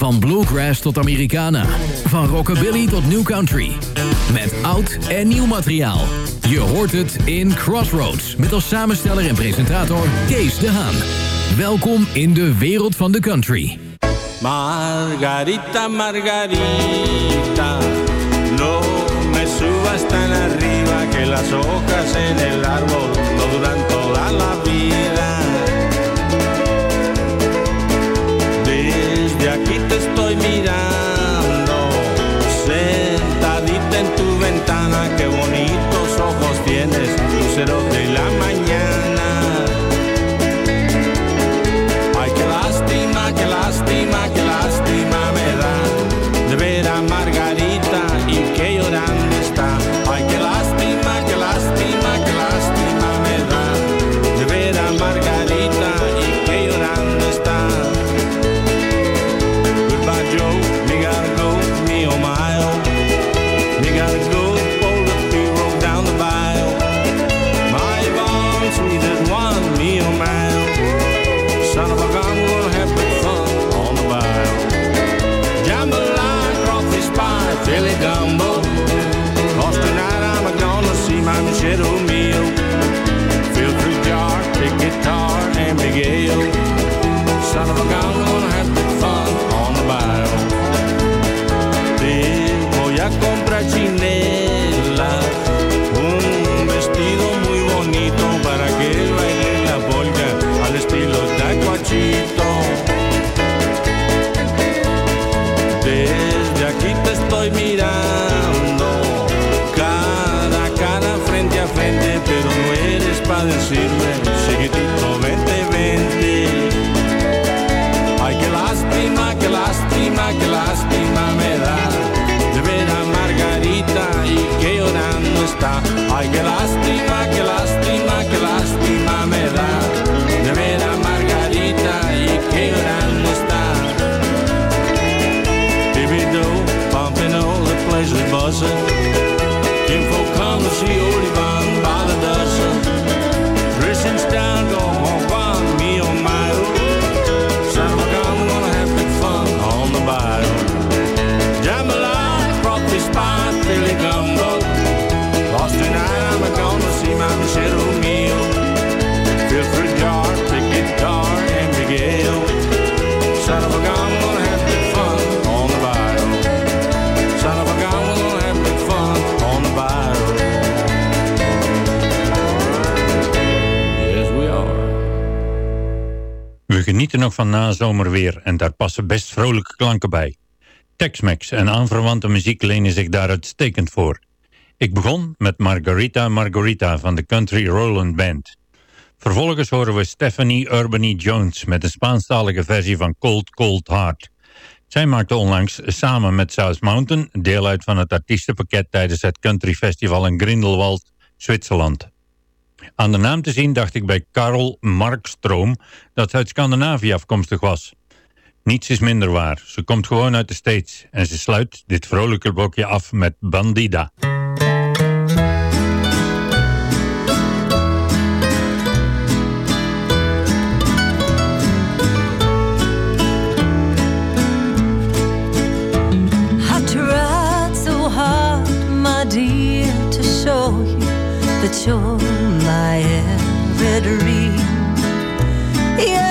Van bluegrass tot Americana. Van rockabilly tot new country. Met oud en nieuw materiaal. Je hoort het in Crossroads. Met als samensteller en presentator Kees de Haan. Welkom in de wereld van de country. Margarita, Margarita, no me subas tan arriba que las hojas en el árbol no toda la vida. genieten nog van nazomerweer en daar passen best vrolijke klanken bij. Tex-Mex en aanverwante muziek lenen zich daar uitstekend voor. Ik begon met Margarita Margarita van de Country Roland Band. Vervolgens horen we Stephanie Urbany Jones met een Spaanstalige versie van Cold Cold Heart. Zij maakte onlangs samen met South Mountain deel uit van het artiestenpakket tijdens het Country Festival in Grindelwald, Zwitserland. Aan de naam te zien dacht ik bij Karel Markstroom dat ze uit Scandinavië afkomstig was. Niets is minder waar. Ze komt gewoon uit de States en ze sluit dit vrolijke blokje af met Bandida. that you're my every dream. Yeah.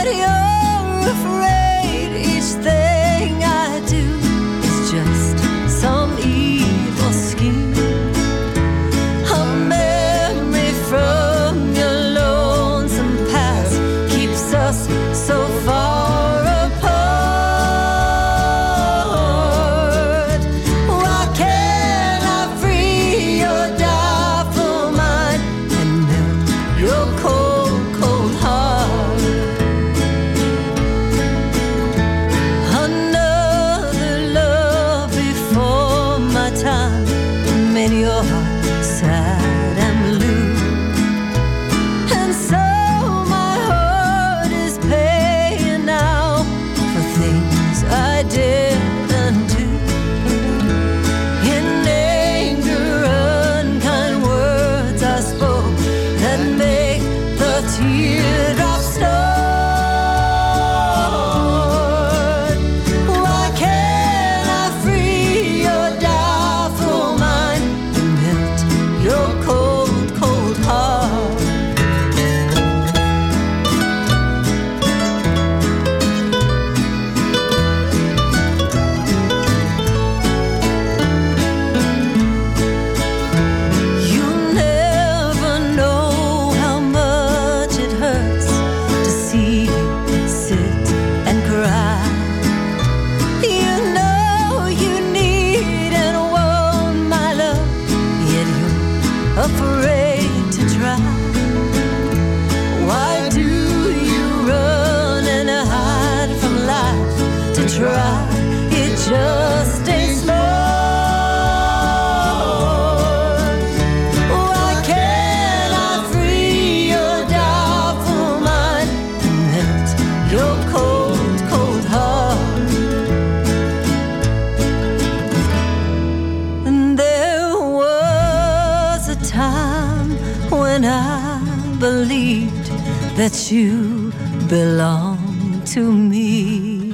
time when I believed that you belong to me.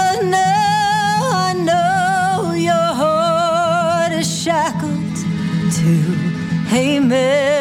But now I know your heart is shackled to a.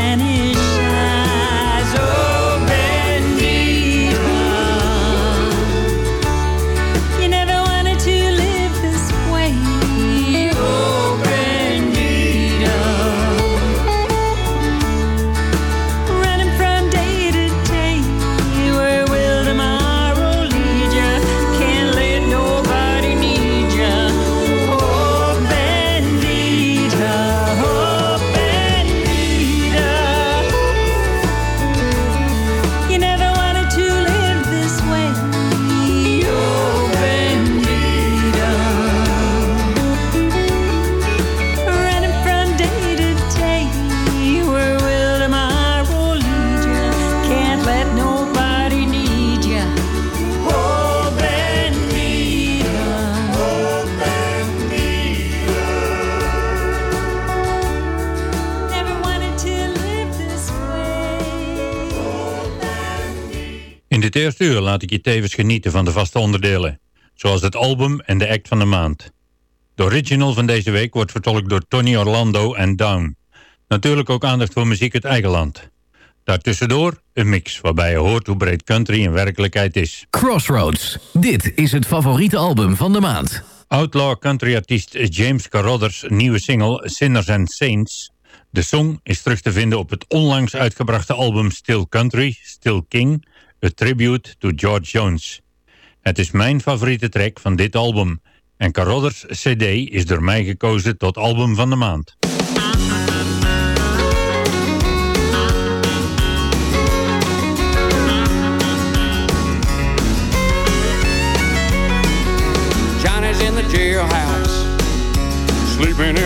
Spanish eerste uur laat ik je tevens genieten van de vaste onderdelen, zoals het album en de act van de maand. De original van deze week wordt vertolkt door Tony Orlando en Down. Natuurlijk ook aandacht voor muziek uit eigen land. Daartussendoor een mix waarbij je hoort hoe breed country in werkelijkheid is. Crossroads. Dit is het favoriete album van de maand. Outlaw country-artiest James Carruthers nieuwe single Sinners and Saints. De song is terug te vinden op het onlangs uitgebrachte album Still Country, Still King, A Tribute to George Jones. Het is mijn favoriete track van dit album en Carruthers CD is door mij gekozen tot album van de maand. Johnny's in the jailhouse, sleeping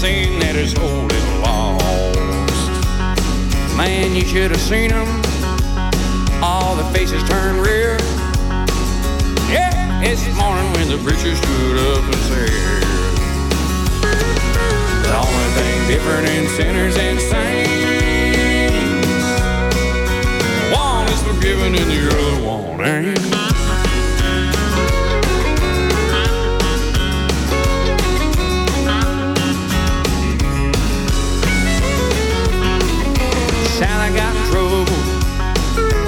saying that. Man, you should have seen them. All the faces turned rear. Yeah, this morning when the preacher stood up and said, The only thing different in sinners and saints, one is forgiven and the other one ain't.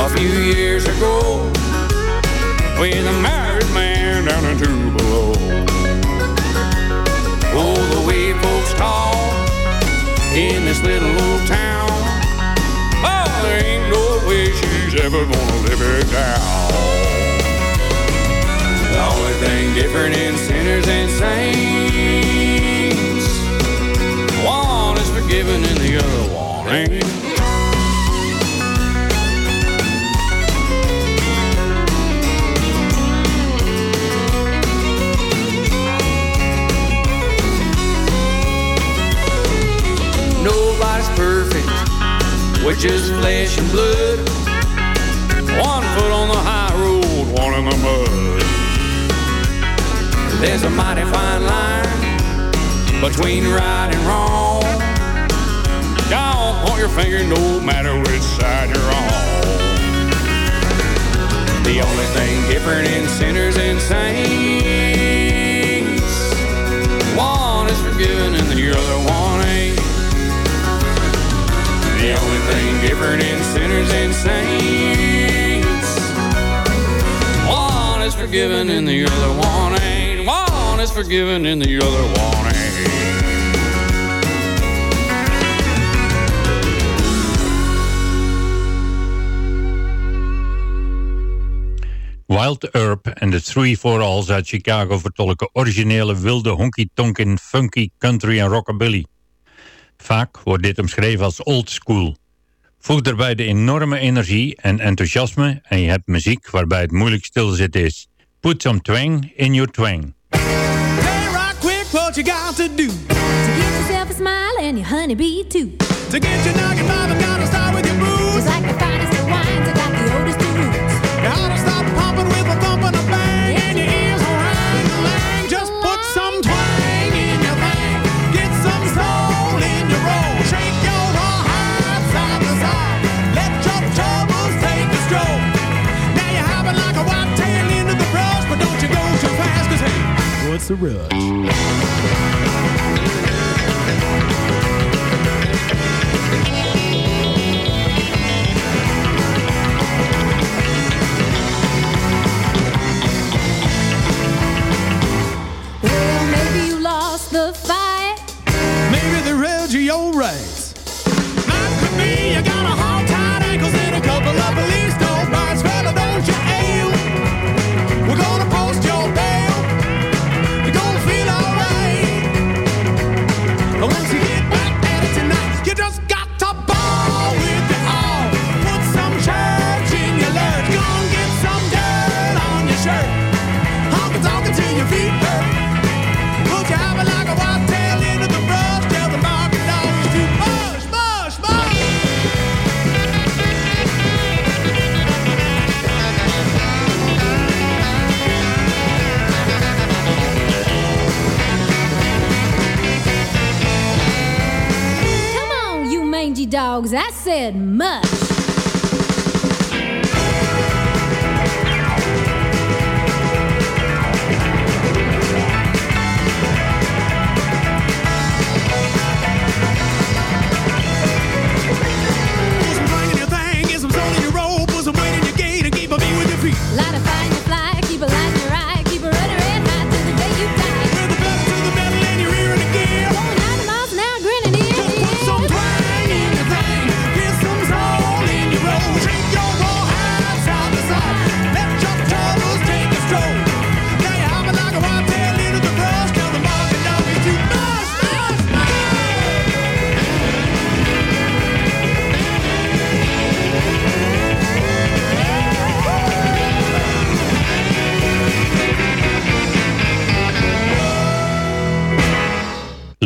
A few years ago with a married man down in Tupelo. Oh, the way folks talk in this little old town. Oh, there ain't no way she's ever gonna live it down. The only thing different in sinners and saints, one is forgiven and the other one ain't. We're just flesh and blood. One foot on the high road, one in the mud. There's a mighty fine line between right and wrong. Don't point your finger no matter which side you're on. The only thing different in sinners and saints, one is forgiven and the other one forgiven the other one ain't. One is forgiven and the other one ain't. Wild Herb en de Three for Alls uit Chicago vertolken originele wilde honky-tonkin, funky, country en rockabilly. Vaak wordt dit omschreven als old school. Voeg daarbij de enorme energie en enthousiasme en je hebt muziek waarbij het moeilijk stilzitten is. Put some twang in your twang. Hey, right quick, what you got to do To get yourself a smile and your honeybee too. to get your knocking mama? Gotta start with your booze. Just like the finest of wines, I got the oldest of roots. Gotta stop pumping with what's the rush? Well, maybe you lost the fight. Maybe they read you your rights. I said much.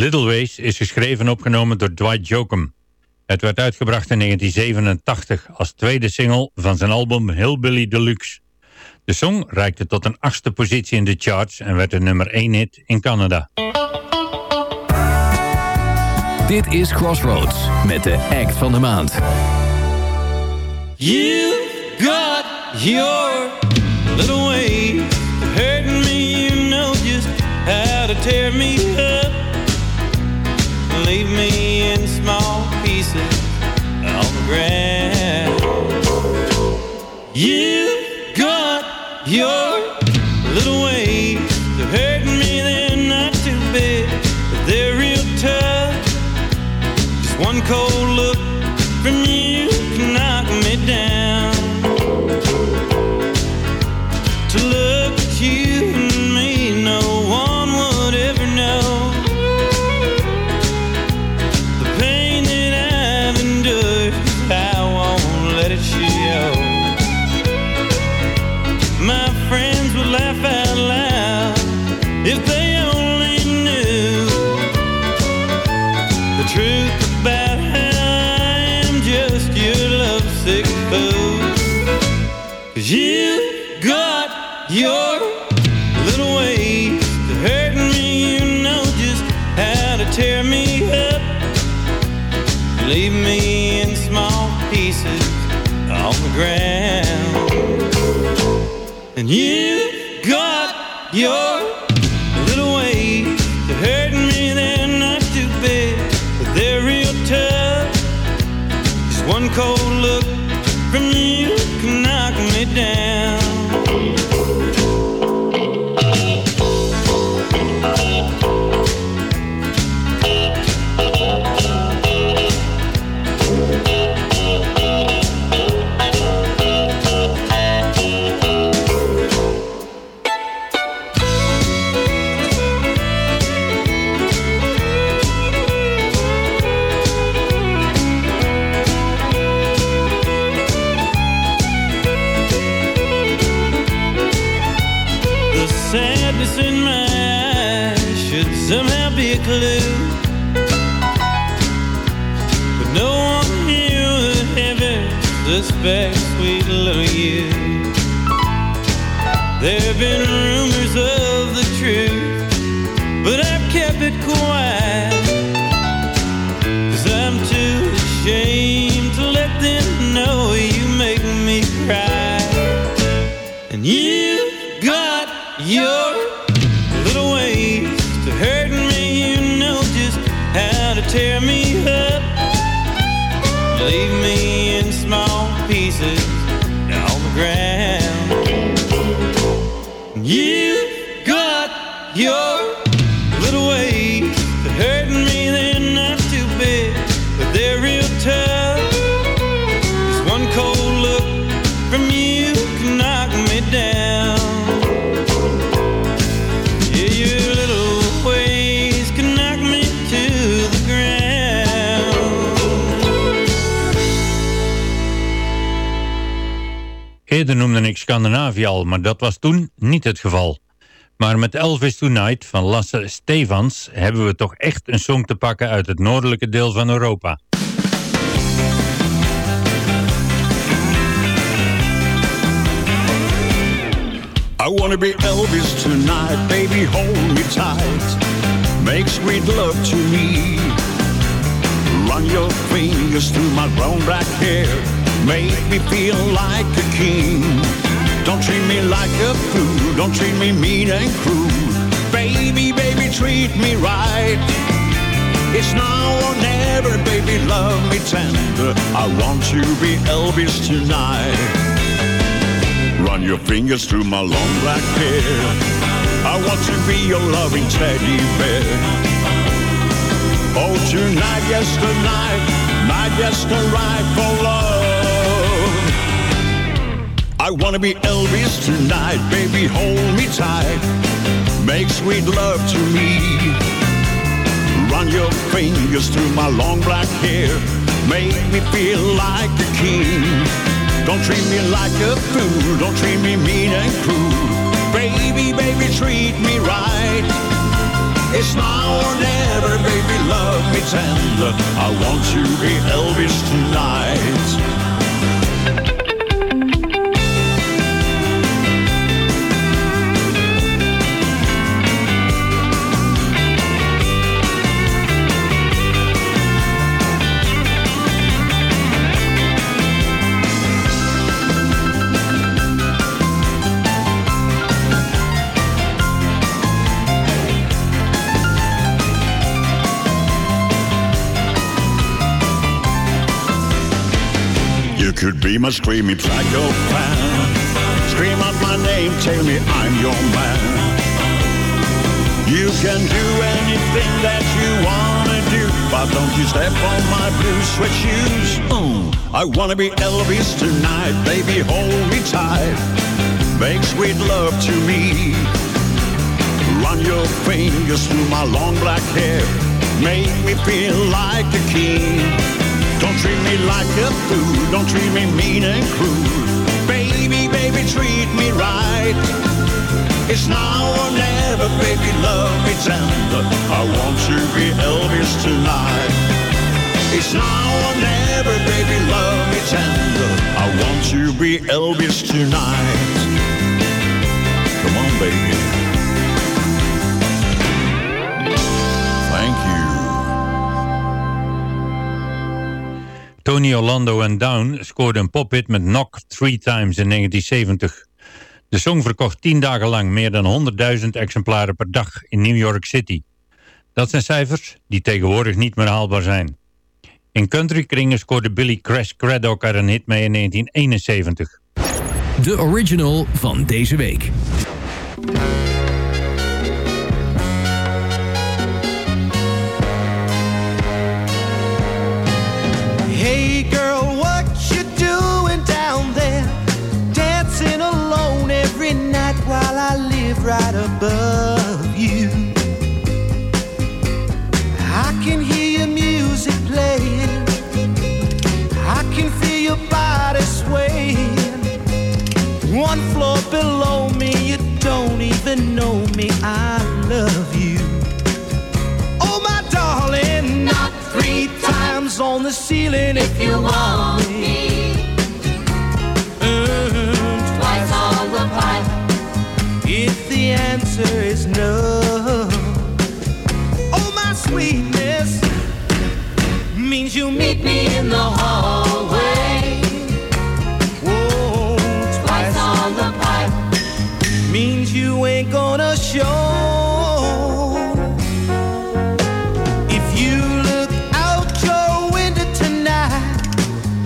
Little Ways is geschreven en opgenomen door Dwight Jokum. Het werd uitgebracht in 1987 als tweede single van zijn album Hillbilly Deluxe. De song reikte tot een achtste positie in de charts en werd een nummer 1 hit in Canada. Dit is Crossroads met de act van de maand. You got your little way of hurting me. You know just how to tear me up. Leave me in small pieces on the ground. Darkness in my eyes should somehow be a clue. But no one here would ever suspect sweet little you. There have been rumors of the truth, Scandinavië al, maar dat was toen niet het geval. Maar met Elvis Tonight van Lasse Stevans hebben we toch echt een song te pakken uit het noordelijke deel van Europa. I wanna be Elvis tonight, baby, hold me tight. Make sweet love to me. Run your fingers through my brown black hair. Make me feel like a king. Don't treat me like a fool. Don't treat me mean and cruel. Baby, baby, treat me right. It's now or never, baby, love me tender. I want to be Elvis tonight. Run your fingers through my long black hair. I want to be your loving teddy bear. Oh, tonight, yes, tonight, night, yes, the right for love. I wanna be Elvis tonight, baby, hold me tight. Make sweet love to me. Run your fingers through my long black hair. Make me feel like a king. Don't treat me like a fool. Don't treat me mean and cruel. Baby, baby, treat me right. It's now or never, baby, love me tender. I want to be Elvis tonight. You could be my screaming psychopath. Scream out my name, tell me I'm your man. You can do anything that you wanna do, but don't you step on my blue sweat shoes. Mm, I wanna be Elvis tonight, baby, hold me tight. Make sweet love to me. Run your fingers through my long black hair. Make me feel like a king. Don't treat me like a fool. Don't treat me mean and cruel. Baby, baby, treat me right. It's now or never, baby, love me tender. I want to be Elvis tonight. It's now or never, baby, love me tender. I want to be Elvis tonight. Come on, baby. Tony Orlando en Down scoorde een pophit met Knock Three Times in 1970. De song verkocht 10 dagen lang meer dan 100.000 exemplaren per dag in New York City. Dat zijn cijfers die tegenwoordig niet meer haalbaar zijn. In countrykringen scoorde Billy Crash Craddock er een hit mee in 1971. De original van deze week. right above you. I can hear your music playing. I can feel your body swaying. One floor below me, you don't even know me. I love you. Oh, my darling. Not three times on the ceiling if you want me. Answer is no. Oh, my sweetness means you meet me in the hallway. Whoa, twice on the pipe means you ain't gonna show. If you look out your window tonight,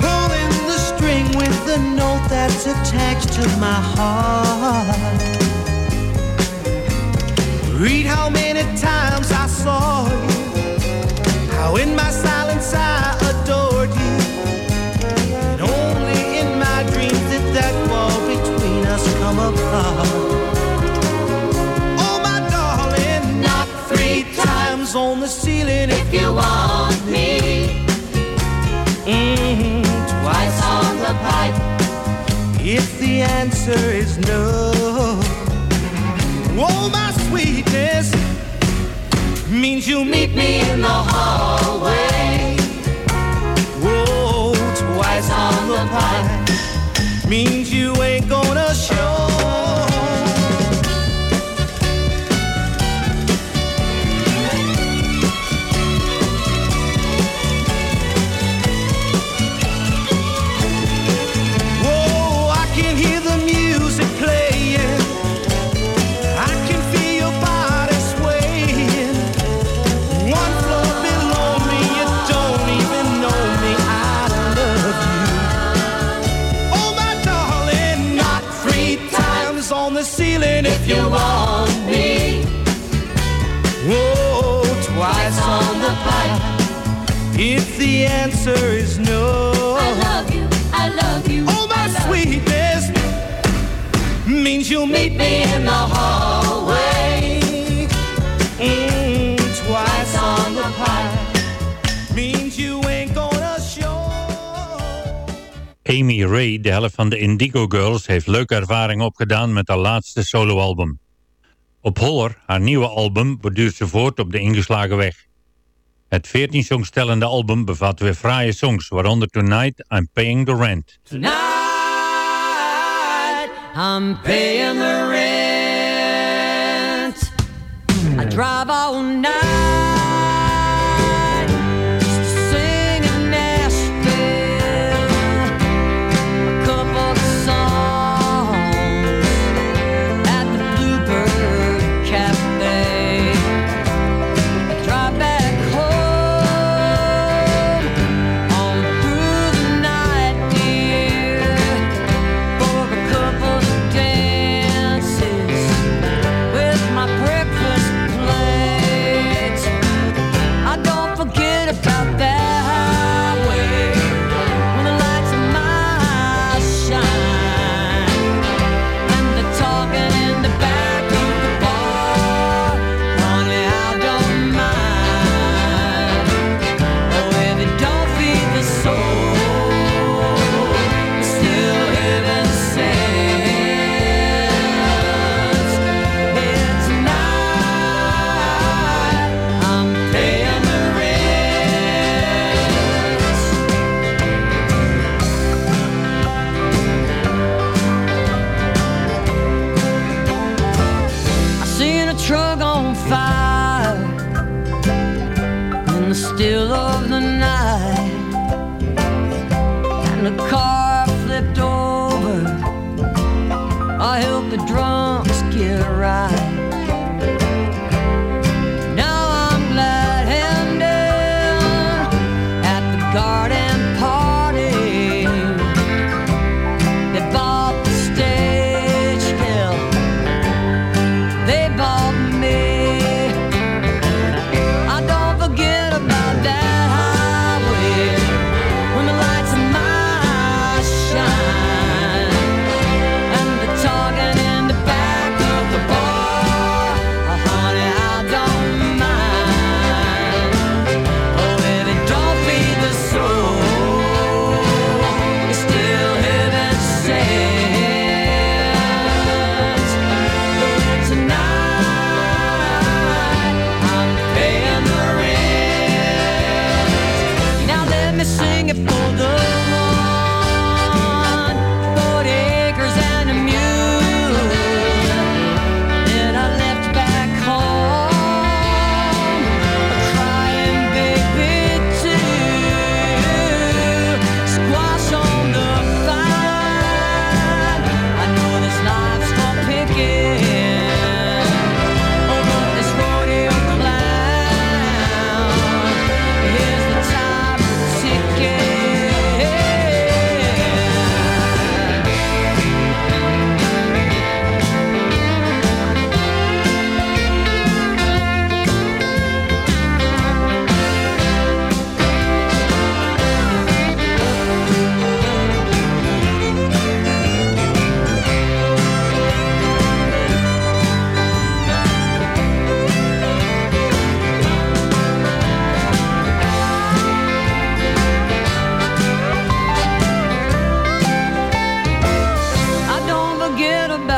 pulling the string with the note that's attached to my heart. Read how many times I saw you, how in my silence I adored you. And only in my dreams did that wall between us come apart. Oh, my darling, knock three times on the ceiling if you want me. Mhm, twice on the pipe if the answer is no. Oh, means you meet me in the hallway. Whoa, twice on the pipe means you answer is no, I love you, I love you. Oh, my sweetness means you'll meet me in the hallway. Mm, twice on the pipe means you ain't gonna show. Amy Ray, de helft van de Indigo Girls, heeft leuke ervaring opgedaan met haar laatste soloalbum. Op Holler, haar nieuwe album, borduurt ze voort op de ingeslagen weg. Het 14 songs tellende album bevat weer fraaie songs, waaronder Tonight I'm Paying the Rent. Tonight I'm paying the rent. I drive all night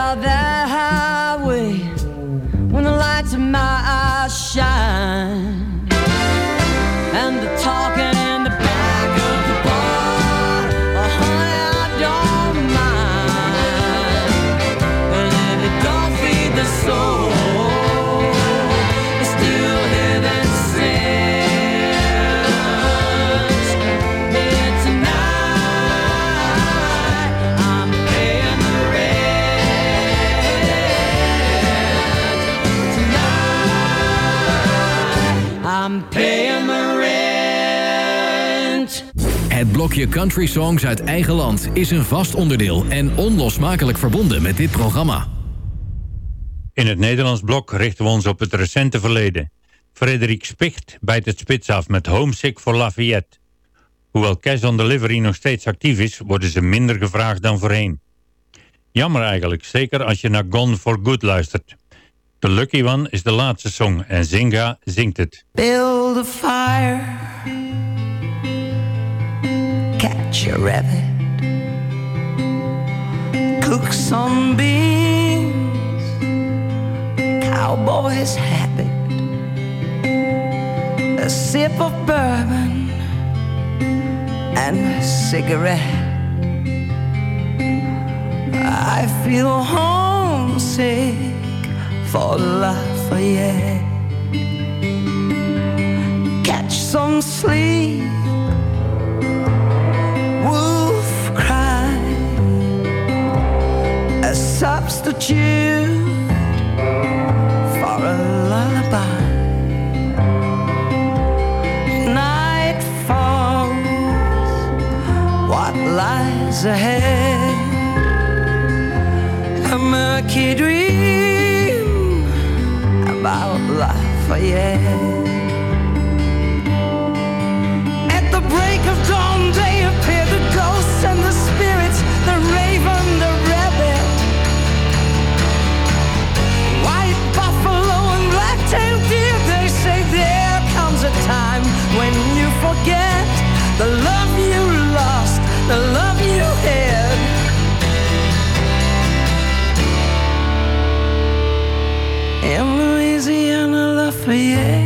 out that highway when the lights in my eyes shine and the talking. Blokje country songs uit eigen land is een vast onderdeel en onlosmakelijk verbonden met dit programma. In het Nederlands blok richten we ons op het recente verleden. Frederik Spicht bijt het spits af met Homesick for Lafayette. Hoewel Cash on Delivery nog steeds actief is, worden ze minder gevraagd dan voorheen. Jammer eigenlijk, zeker als je naar Gone for Good luistert. The Lucky One is de laatste song en Zinga zingt het. Build a fire, catch a rabbit, cook some beans, cowboy's habit, a sip of bourbon and a cigarette. I feel homesick for Lafayette. Catch some sleep, Lafayette. At the break of dawn, the love you lost, the love you had. In Louisiana, Lafayette.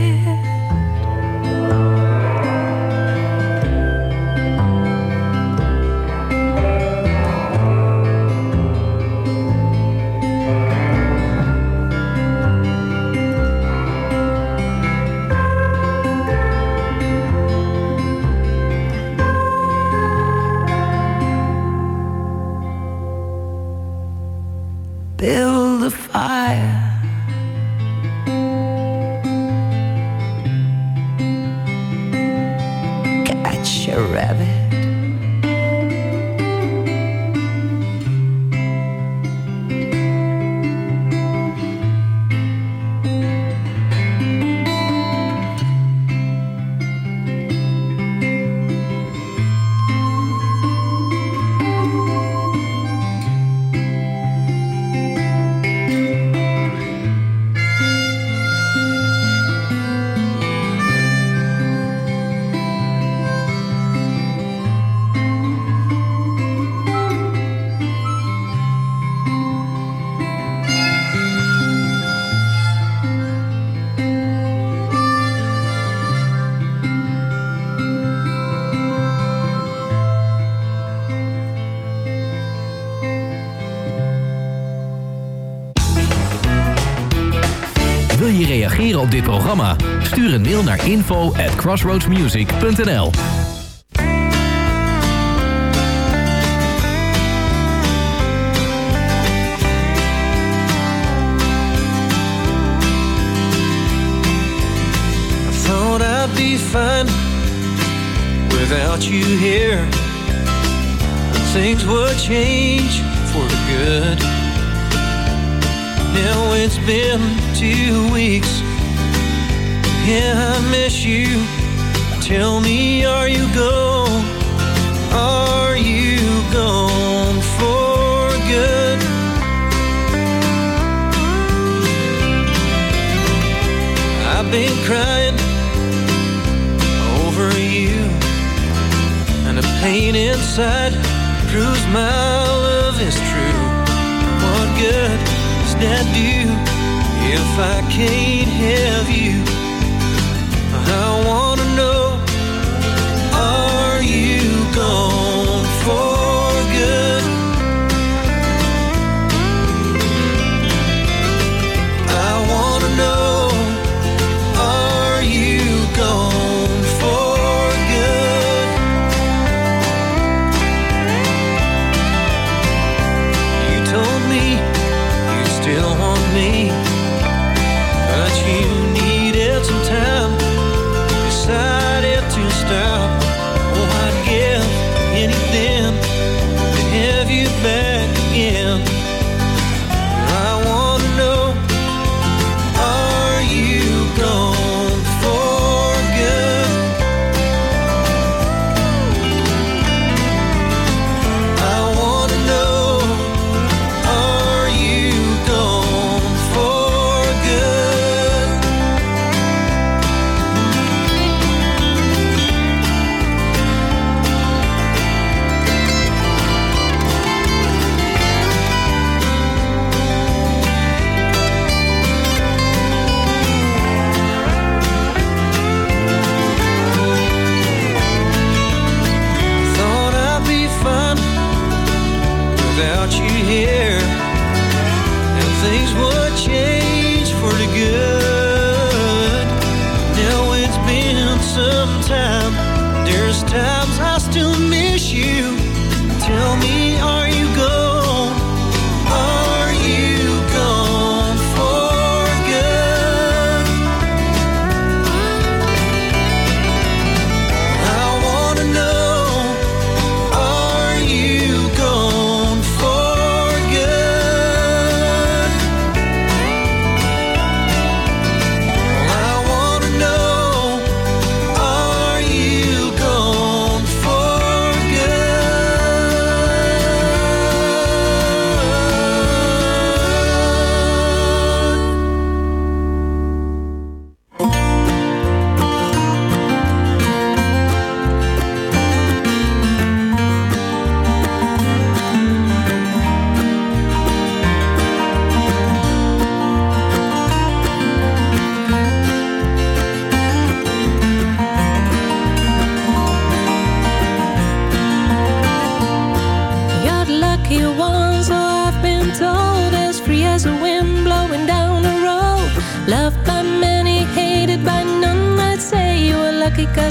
Op dit programma? Stuur een mail naar info at crossroadsmusic.nl be fine without you here. Things would change for the good. Now it's been two weeks. Yeah, I miss you. Tell me, are you gone? Are you gone for good? I've been crying over you, and the pain inside proves my love is true. What good does that do if I can't have you?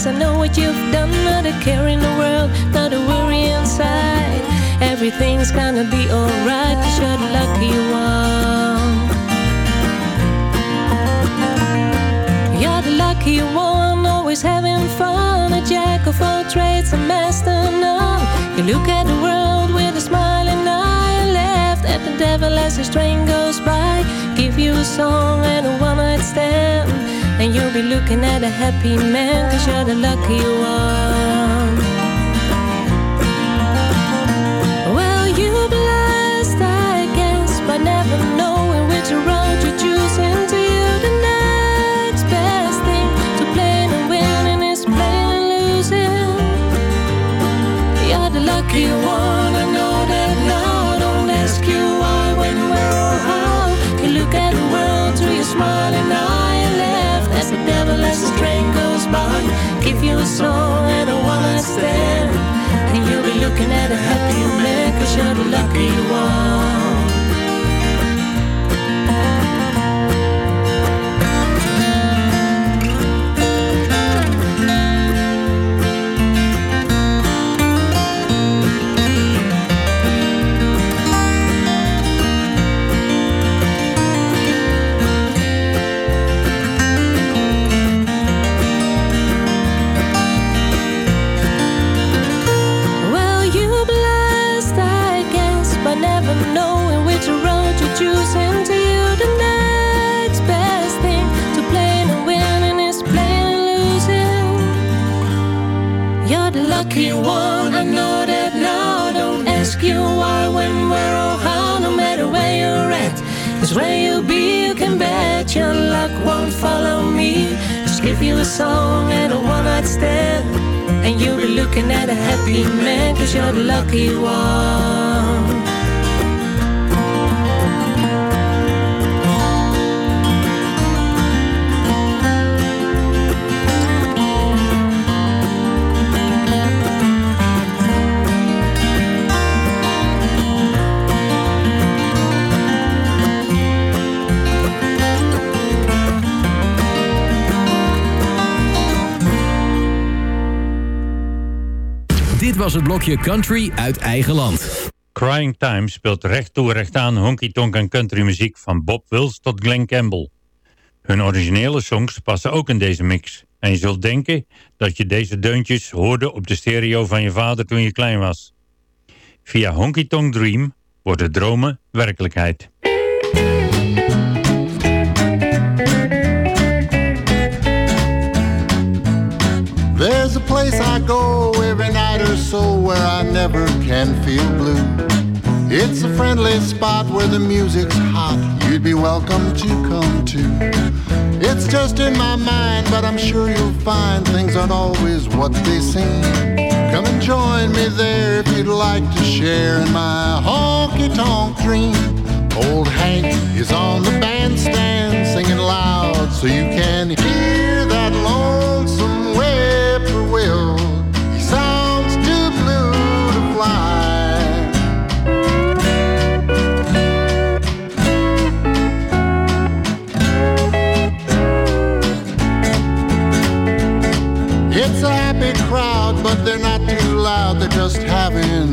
I know what you've done. Not a care in the world, not a worry inside. Everything's gonna be alright, cause you're the lucky one. You're the lucky one, always having fun. A jack of all trades, a master none. You look at the world with a smiling eye laugh at the devil as his train goes by. Give you a song and a one night stand. And you'll be looking at a happy man, cause you're the lucky one. Well, you're blessed, I guess, by never knowing which road you're choosing to you. The next best thing to playing and winning is playing losing. You're the lucky one, you a song and a one night stand. And you'll be looking at a happy man, cause you're the lucky one. Your luck won't follow me. Just give you a song and a one night stand. And you'll be looking at a happy man, cause you're the lucky one. Dit was het blokje Country uit eigen land. Crying Time speelt recht toe recht aan honky tonk en country muziek van Bob Wills tot Glenn Campbell. Hun originele songs passen ook in deze mix. En je zult denken dat je deze deuntjes hoorde op de stereo van je vader toen je klein was. Via Honky Tonk Dream worden dromen werkelijkheid. There's a place I go where I never can feel blue. It's a friendly spot where the music's hot. You'd be welcome to come to. It's just in my mind, but I'm sure you'll find things aren't always what they seem. Come and join me there if you'd like to share in my honky tonk dream. Old Hank is on the bandstand singing loud so you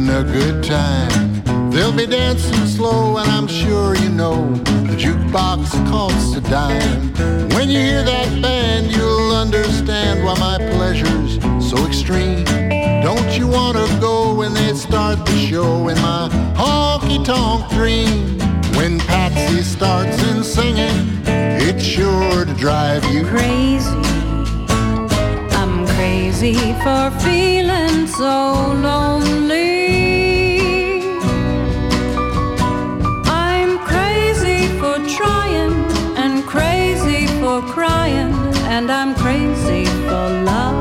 having a good time. They'll be dancing slow, and I'm sure you know the jukebox costs a dime. When you hear that band, you'll understand why my pleasure's so extreme. Don't you wanna go when they start the show in my honky tonk dream? When Patsy starts in singing, it's sure to drive you crazy. I'm crazy for feeling so lonely. Crying, and I'm crazy for loving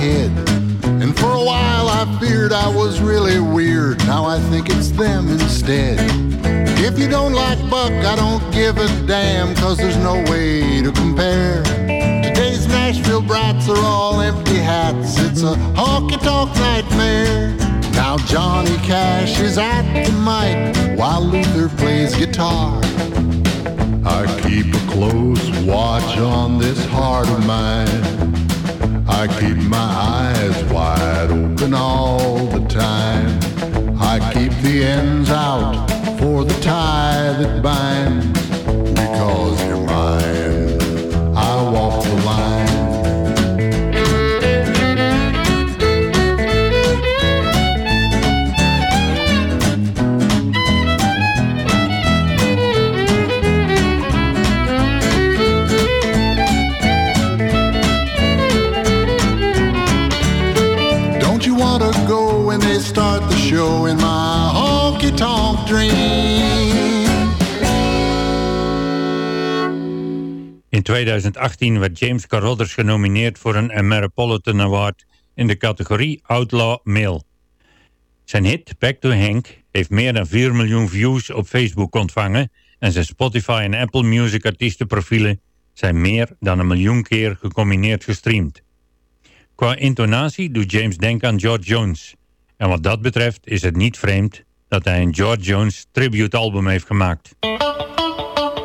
head. And for a while I feared I was really weird. Now I think it's them instead. If you don't like Buck, I don't give a damn, cause there's no way to compare. Today's Nashville brats are all empty hats. It's a honky tonk nightmare. Now Johnny Cash is at the mic while Luther plays guitar. I keep a close watch on this heart of mine. I keep my eyes wide open all the time. I keep the ends out for the tie that binds. Because you're In 2018 werd James Carruthers genomineerd voor een Ameripolitan Award in de categorie Outlaw Male. Zijn hit Back to Hank heeft meer dan 4 miljoen views op Facebook ontvangen en zijn Spotify en Apple Music artiestenprofielen zijn meer dan een miljoen keer gecombineerd gestreamd. Qua intonatie doet James denken aan George Jones. En wat dat betreft is het niet vreemd dat hij een George Jones tribute album heeft gemaakt.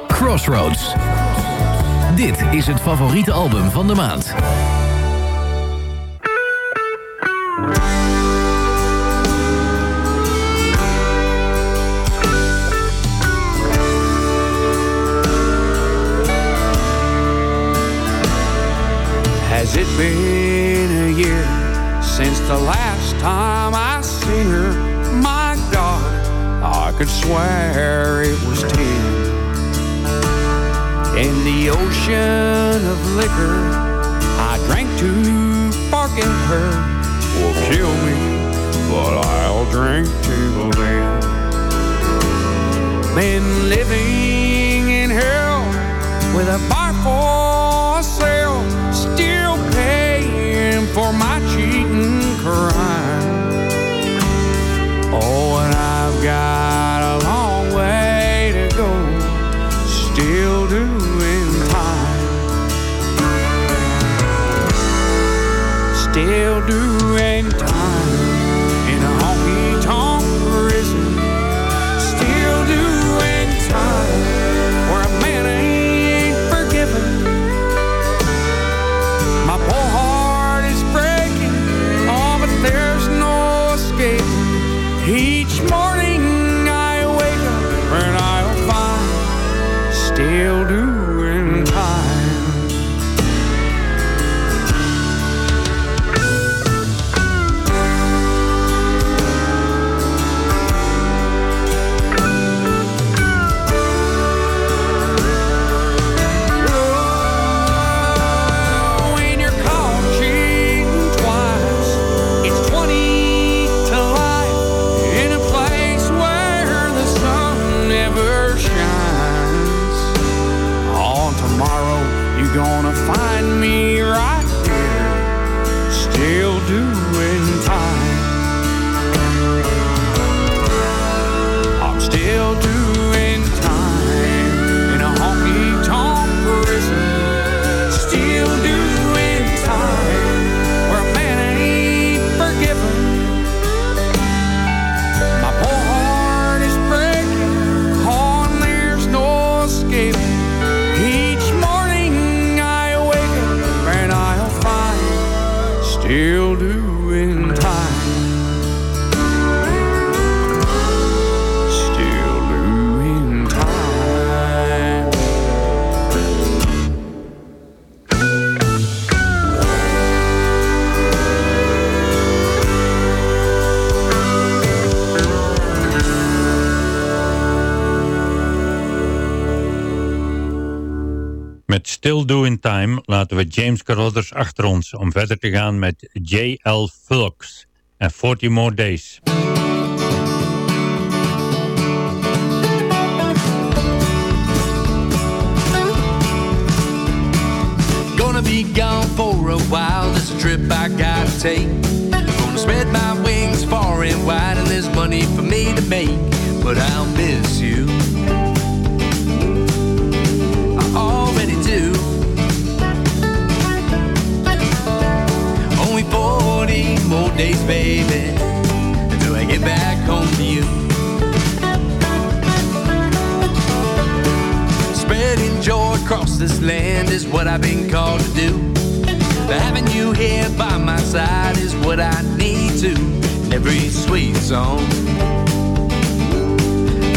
Crossroads. Dit is het favoriete album van de maand. Has it been a year since the last time I seen her? My God, I could swear it was ten. In the ocean of liquor, I drank to forget her. Will kill me, but I'll drink till then. Been living in hell with a bar for sale, still paying for my Time laten we James Carruthers achter ons om verder te gaan met J.L. Flux en 40 More Days. Gonna be gone for a while, this trip I gotta take. Gonna spread my wings far and wide, and there's money for me to make, but I'll miss you. Days, baby, until I get back home to you. Spreading joy across this land is what I've been called to do. Having you here by my side is what I need to. Every sweet song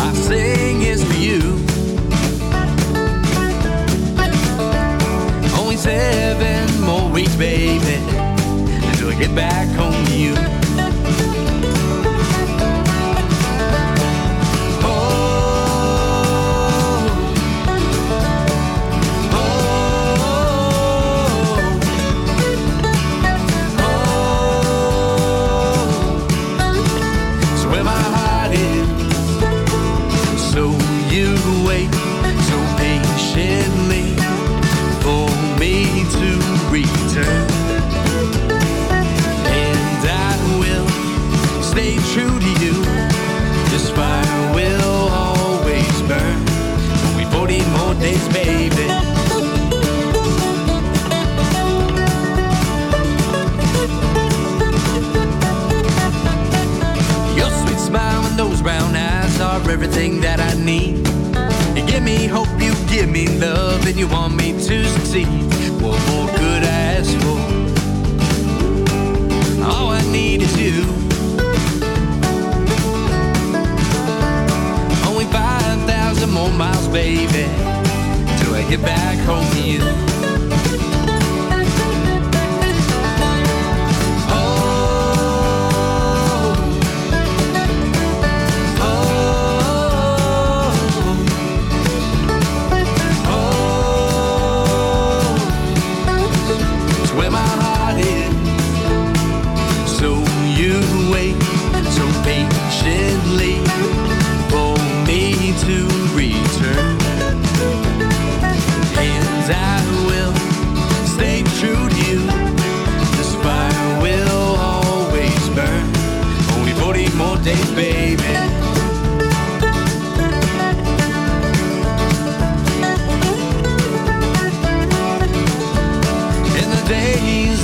I sing is for you. Only seven more weeks, baby, get back home you.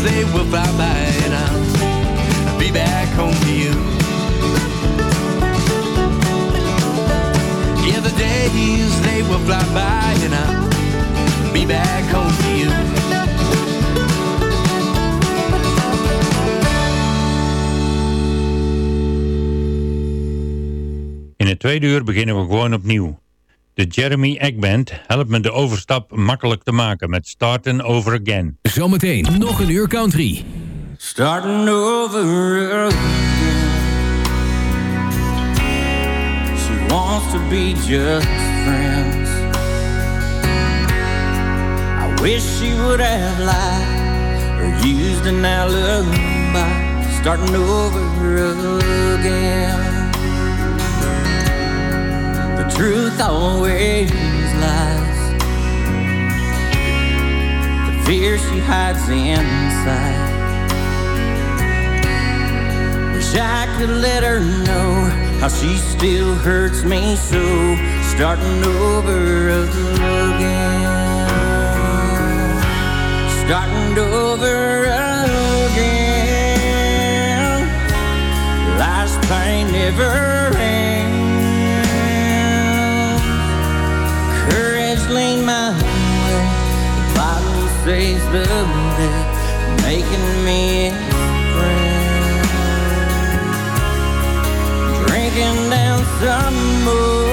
They will fly by and I'll be back home to you. Yeah, the days they will fly by and I'll be back home to you. In het tweede uur beginnen we gewoon opnieuw. De Jeremy Egg Band helpt me de overstap makkelijk te maken met Starten Over Again. Zometeen nog een uur country. Starting over again. She wants to be just friends. I wish she would have lied or used an alibi. Starting over again. The truth always lies. The fear she hides inside. Wish I could let her know how she still hurts me so. Starting over again. Starting over again. Life's pain never says the dead making me his friend. Drinking down some more.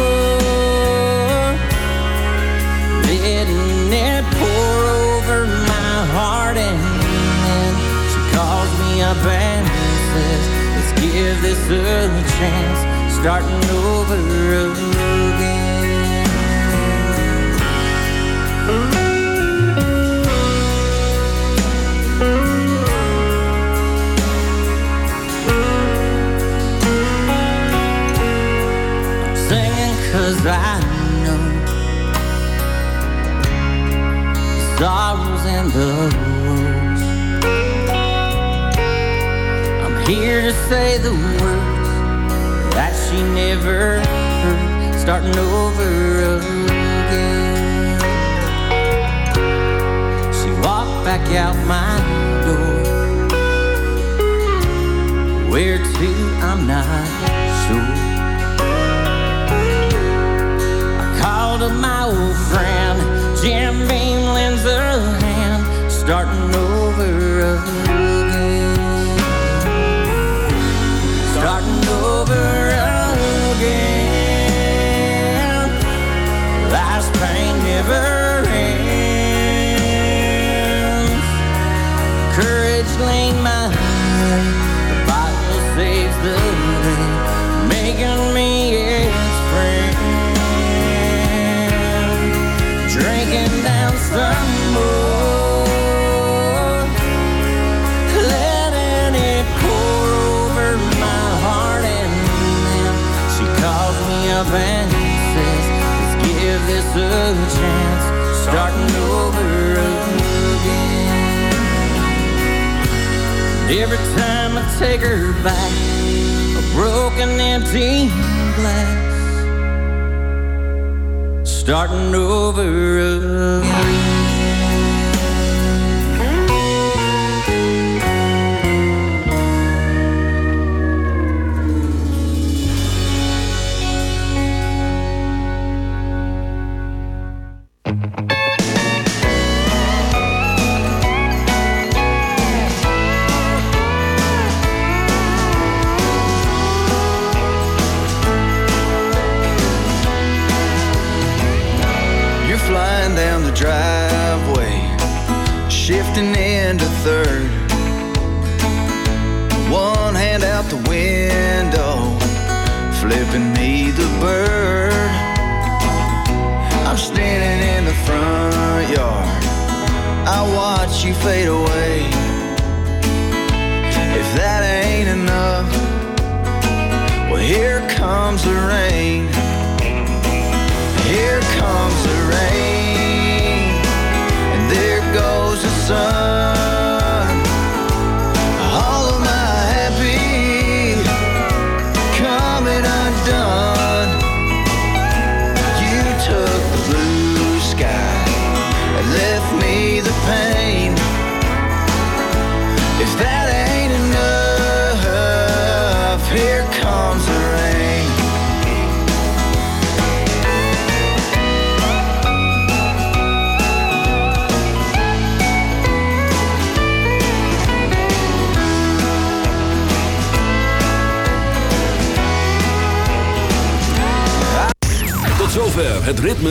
Letting it pour over my heart and then she calls me up and says, let's give this a chance. Starting over